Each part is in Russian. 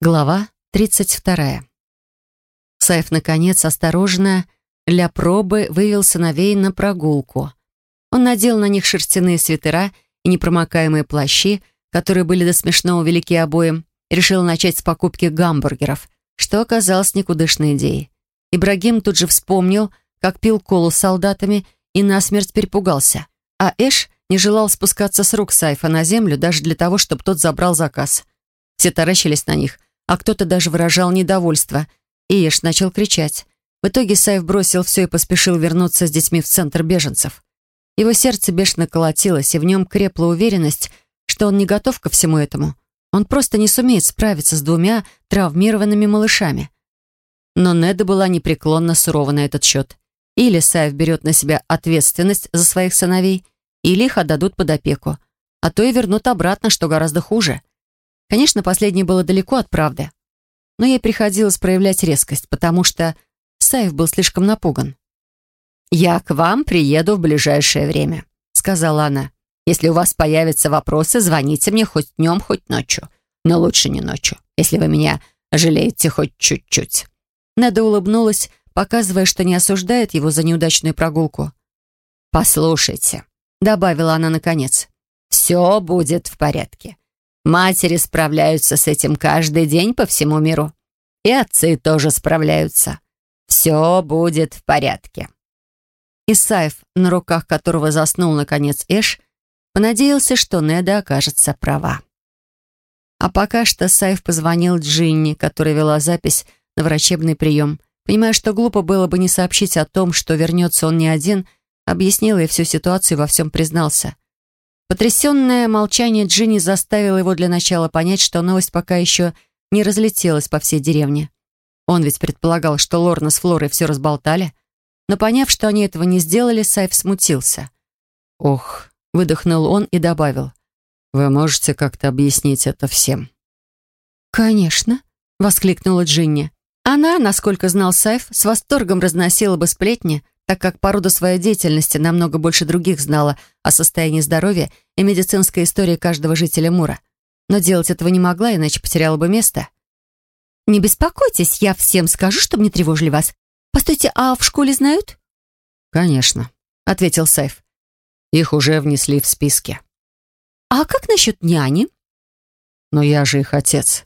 Глава 32. Сайф, наконец, осторожно, для пробы вывел сыновей на прогулку. Он надел на них шерстяные свитера и непромокаемые плащи, которые были до смешного велики обоим, и решил начать с покупки гамбургеров, что оказалось никудышной идеей. Ибрагим тут же вспомнил, как пил колу с солдатами и насмерть перепугался. А Эш не желал спускаться с рук Сайфа на землю даже для того, чтобы тот забрал заказ. Все таращились на них, а кто-то даже выражал недовольство, и Эш начал кричать. В итоге Сайф бросил все и поспешил вернуться с детьми в центр беженцев. Его сердце бешено колотилось, и в нем крепла уверенность, что он не готов ко всему этому. Он просто не сумеет справиться с двумя травмированными малышами. Но Неда была непреклонно сурова на этот счет. Или Сайф берет на себя ответственность за своих сыновей, или их отдадут под опеку, а то и вернут обратно, что гораздо хуже. Конечно, последнее было далеко от правды, но ей приходилось проявлять резкость, потому что Саев был слишком напуган. «Я к вам приеду в ближайшее время», — сказала она. «Если у вас появятся вопросы, звоните мне хоть днем, хоть ночью. Но лучше не ночью, если вы меня жалеете хоть чуть-чуть». Неда улыбнулась, показывая, что не осуждает его за неудачную прогулку. «Послушайте», — добавила она наконец, — «все будет в порядке. Матери справляются с этим каждый день по всему миру. И отцы тоже справляются. Все будет в порядке». Исаев, на руках которого заснул, наконец, Эш, понадеялся, что Неда окажется права. А пока что Саев позвонил Джинни, которая вела запись на врачебный прием. Понимая, что глупо было бы не сообщить о том, что вернется он не один, объяснил ей всю ситуацию и во всем признался. Потрясенное молчание Джинни заставило его для начала понять, что новость пока еще не разлетелась по всей деревне. Он ведь предполагал, что Лорна с Флорой все разболтали, но поняв, что они этого не сделали, Сайф смутился. «Ох», — выдохнул он и добавил, «Вы можете как-то объяснить это всем?» «Конечно», — воскликнула Джинни. Она, насколько знал Сайф, с восторгом разносила бы сплетни, так как по роду своей деятельности намного больше других знала о состоянии здоровья и медицинской истории каждого жителя Мура. Но делать этого не могла, иначе потеряла бы место. «Не беспокойтесь, я всем скажу, чтобы не тревожили вас. «Постойте, а в школе знают?» «Конечно», — ответил Сайф. «Их уже внесли в списки». «А как насчет няни?» «Но я же их отец».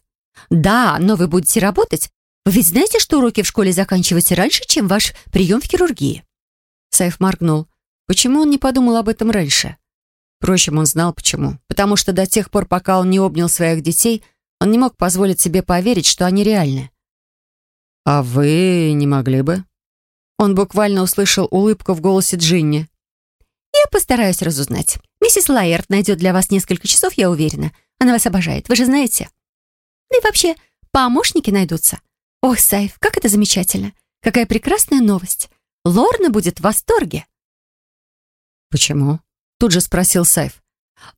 «Да, но вы будете работать. Вы ведь знаете, что уроки в школе заканчиваются раньше, чем ваш прием в хирургии?» Сайф моргнул. Почему он не подумал об этом раньше? Впрочем, он знал почему. Потому что до тех пор, пока он не обнял своих детей, он не мог позволить себе поверить, что они реальны. «А вы не могли бы?» Он буквально услышал улыбку в голосе Джинни. «Я постараюсь разузнать. Миссис Лайерт найдет для вас несколько часов, я уверена. Она вас обожает, вы же знаете. Да и вообще, помощники найдутся. Ох, Сайф, как это замечательно. Какая прекрасная новость. Лорна будет в восторге». «Почему?» Тут же спросил Сайф.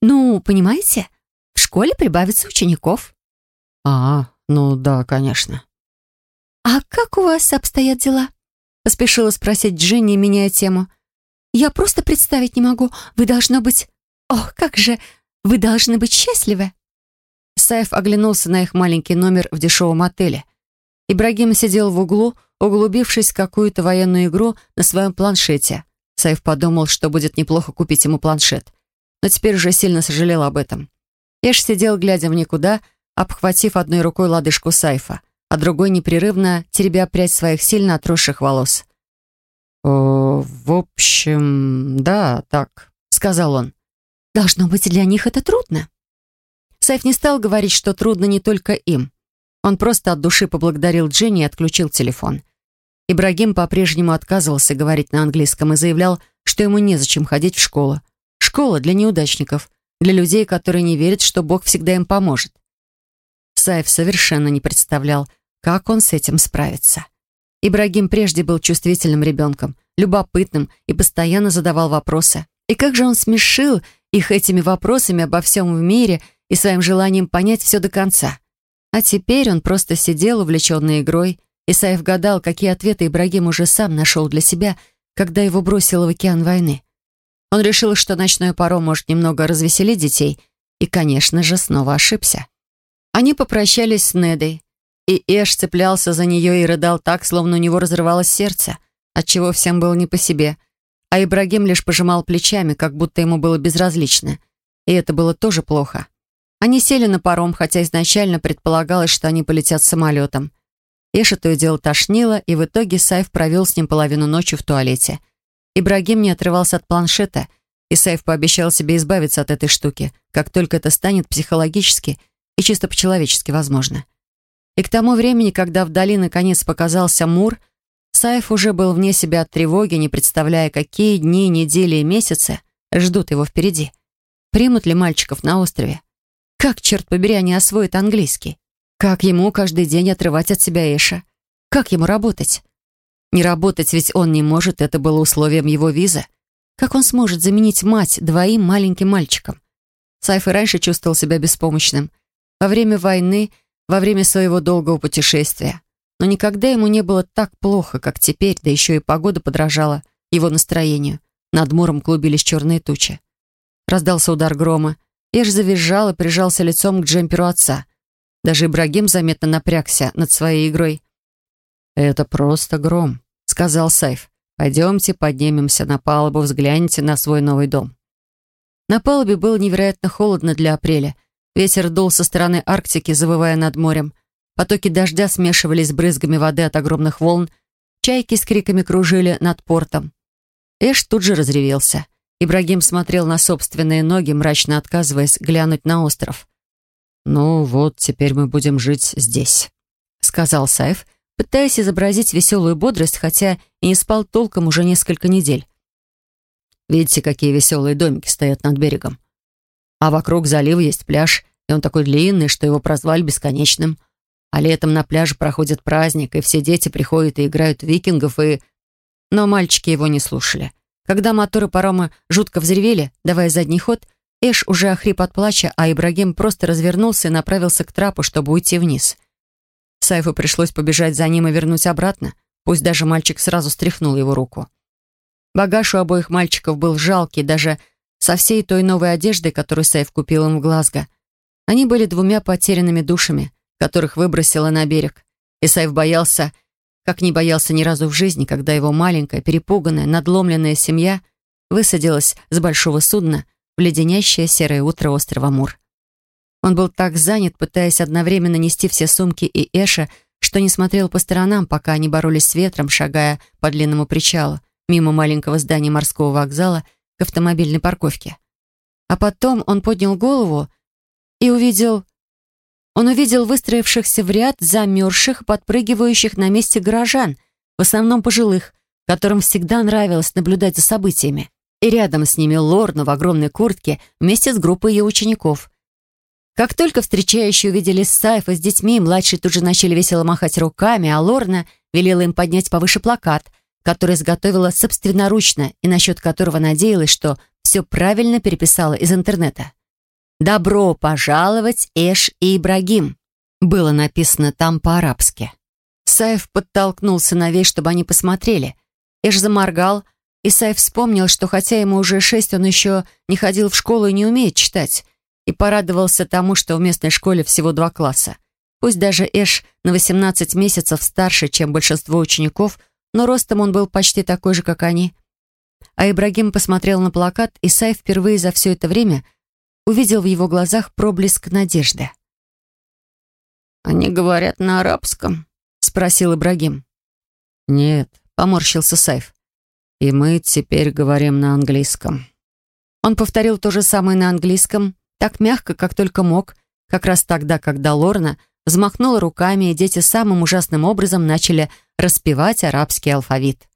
«Ну, понимаете, в школе прибавится учеников». «А, ну да, конечно». «А как у вас обстоят дела?» — поспешила спросить Джинни, меняя тему. «Я просто представить не могу. Вы должно быть... Ох, как же! Вы должны быть счастливы!» Саев оглянулся на их маленький номер в дешевом отеле. Ибрагим сидел в углу, углубившись в какую-то военную игру на своем планшете. Саев подумал, что будет неплохо купить ему планшет. Но теперь уже сильно сожалел об этом. Эш сидел, глядя в никуда, обхватив одной рукой лодыжку Сайфа а другой непрерывно теребя прядь своих сильно отросших волос. «О, в общем, да, так», — сказал он. «Должно быть, для них это трудно». Сайф не стал говорить, что трудно не только им. Он просто от души поблагодарил Дженни и отключил телефон. Ибрагим по-прежнему отказывался говорить на английском и заявлял, что ему незачем ходить в школу. Школа для неудачников, для людей, которые не верят, что Бог всегда им поможет. Сайф совершенно не представлял, как он с этим справится? Ибрагим прежде был чувствительным ребенком, любопытным и постоянно задавал вопросы. И как же он смешил их этими вопросами обо всем в мире и своим желанием понять все до конца. А теперь он просто сидел, увлеченный игрой, и Саев гадал, какие ответы Ибрагим уже сам нашел для себя, когда его бросило в океан войны. Он решил, что ночное паром может немного развеселить детей, и, конечно же, снова ошибся. Они попрощались с Недой, И Эш цеплялся за нее и рыдал так, словно у него разрывалось сердце, отчего всем было не по себе. А Ибрагим лишь пожимал плечами, как будто ему было безразлично. И это было тоже плохо. Они сели на паром, хотя изначально предполагалось, что они полетят самолетом. Эша то и дело тошнило, и в итоге Сайф провел с ним половину ночи в туалете. Ибрагим не отрывался от планшета, и Сайф пообещал себе избавиться от этой штуки, как только это станет психологически и чисто по-человечески возможно. И к тому времени, когда вдали наконец показался Мур, Сайф уже был вне себя от тревоги, не представляя, какие дни, недели и месяцы ждут его впереди. Примут ли мальчиков на острове? Как, черт побери, они освоят английский? Как ему каждый день отрывать от себя Эша? Как ему работать? Не работать ведь он не может, это было условием его визы. Как он сможет заменить мать двоим маленьким мальчикам? Сайф и раньше чувствовал себя беспомощным. Во время войны – во время своего долгого путешествия. Но никогда ему не было так плохо, как теперь, да еще и погода подражала его настроению. Над мором клубились черные тучи. Раздался удар грома. Эш завизжал и прижался лицом к джемперу отца. Даже Ибрагим заметно напрягся над своей игрой. «Это просто гром», — сказал Сайф. «Пойдемте поднимемся на палубу, взгляните на свой новый дом». На палубе было невероятно холодно для апреля, Ветер дул со стороны Арктики, завывая над морем. Потоки дождя смешивались с брызгами воды от огромных волн. Чайки с криками кружили над портом. Эш тут же разревелся. Ибрагим смотрел на собственные ноги, мрачно отказываясь глянуть на остров. «Ну вот, теперь мы будем жить здесь», — сказал Саев, пытаясь изобразить веселую бодрость, хотя и не спал толком уже несколько недель. «Видите, какие веселые домики стоят над берегом? А вокруг залива есть пляж, и он такой длинный, что его прозвали бесконечным. А летом на пляже проходит праздник, и все дети приходят и играют викингов, и... Но мальчики его не слушали. Когда моторы парома жутко взревели, давая задний ход, Эш уже охрип от плача, а Ибрагим просто развернулся и направился к трапу, чтобы уйти вниз. Сайфу пришлось побежать за ним и вернуть обратно, пусть даже мальчик сразу стряхнул его руку. Багаж у обоих мальчиков был жалкий, даже со всей той новой одеждой, которую Сейф купил им в Глазго. Они были двумя потерянными душами, которых выбросило на берег. И Сейф боялся, как не боялся ни разу в жизни, когда его маленькая, перепуганная, надломленная семья высадилась с большого судна в леденящее серое утро острова Мур. Он был так занят, пытаясь одновременно нести все сумки и Эша, что не смотрел по сторонам, пока они боролись с ветром, шагая по длинному причалу, мимо маленького здания морского вокзала к автомобильной парковке. А потом он поднял голову и увидел... Он увидел выстроившихся в ряд замерзших, подпрыгивающих на месте горожан, в основном пожилых, которым всегда нравилось наблюдать за событиями. И рядом с ними Лорна в огромной куртке вместе с группой ее учеников. Как только встречающие увидели Сайфа с детьми, младшие тут же начали весело махать руками, а Лорна велела им поднять повыше плакат — который изготовила собственноручно и насчет которого надеялась, что все правильно переписала из интернета. «Добро пожаловать, Эш и Ибрагим», было написано там по-арабски. Саев подтолкнул сыновей, чтобы они посмотрели. Эш заморгал, и Саев вспомнил, что хотя ему уже шесть, он еще не ходил в школу и не умеет читать, и порадовался тому, что в местной школе всего два класса. Пусть даже Эш на 18 месяцев старше, чем большинство учеников – но ростом он был почти такой же, как они. А Ибрагим посмотрел на плакат, и Сай впервые за все это время увидел в его глазах проблеск надежды. «Они говорят на арабском?» — спросил Ибрагим. «Нет», — поморщился Сайф. «И мы теперь говорим на английском». Он повторил то же самое на английском, так мягко, как только мог, как раз тогда, когда Лорна взмахнула руками, и дети самым ужасным образом начали распевать арабский алфавит.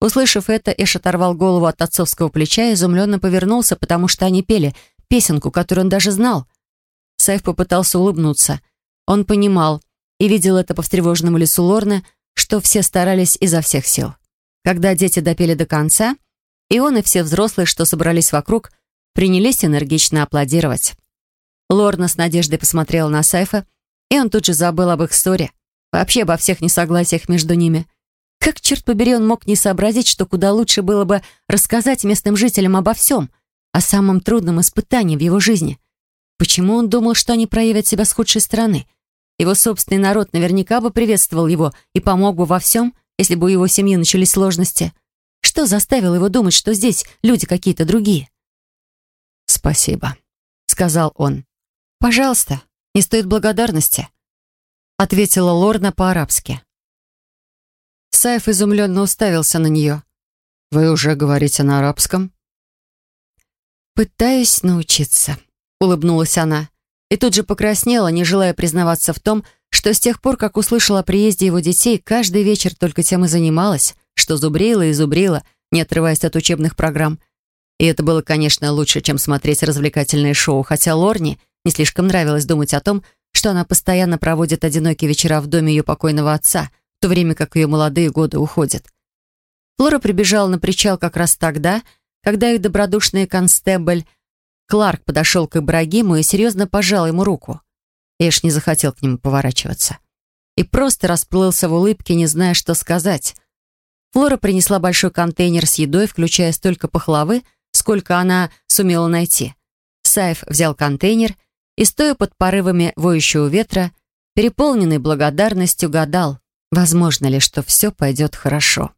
Услышав это, Эш оторвал голову от отцовского плеча и изумленно повернулся, потому что они пели песенку, которую он даже знал. Сайф попытался улыбнуться. Он понимал и видел это по встревоженному лицу Лорны, что все старались изо всех сил. Когда дети допели до конца, и он, и все взрослые, что собрались вокруг, принялись энергично аплодировать. Лорна с надеждой посмотрела на Сайфа, и он тут же забыл об их ссоре, вообще обо всех несогласиях между ними. Как, черт побери, он мог не сообразить, что куда лучше было бы рассказать местным жителям обо всем, о самом трудном испытании в его жизни? Почему он думал, что они проявят себя с худшей стороны? его собственный народ наверняка бы приветствовал его и помог бы во всем, если бы у его семьи начались сложности. Что заставило его думать, что здесь люди какие-то другие? «Спасибо», — сказал он. «Пожалуйста, не стоит благодарности», — ответила Лорна по-арабски. Саев изумленно уставился на нее. «Вы уже говорите на арабском?» «Пытаюсь научиться», — улыбнулась она. И тут же покраснела, не желая признаваться в том, что с тех пор, как услышала о приезде его детей, каждый вечер только тем и занималась, что зубрила и зубрила, не отрываясь от учебных программ. И это было, конечно, лучше, чем смотреть развлекательные шоу, хотя Лорне не слишком нравилось думать о том, что она постоянно проводит одинокие вечера в доме ее покойного отца, в то время как ее молодые годы уходят. Флора прибежала на причал как раз тогда, когда их добродушный констебль Кларк подошел к Ибрагиму и серьезно пожал ему руку. Эш не захотел к нему поворачиваться. И просто расплылся в улыбке, не зная, что сказать. Флора принесла большой контейнер с едой, включая столько пахлавы, сколько она сумела найти. Саев взял контейнер и, стоя под порывами воющего ветра, переполненный благодарностью, гадал, возможно ли, что все пойдет хорошо.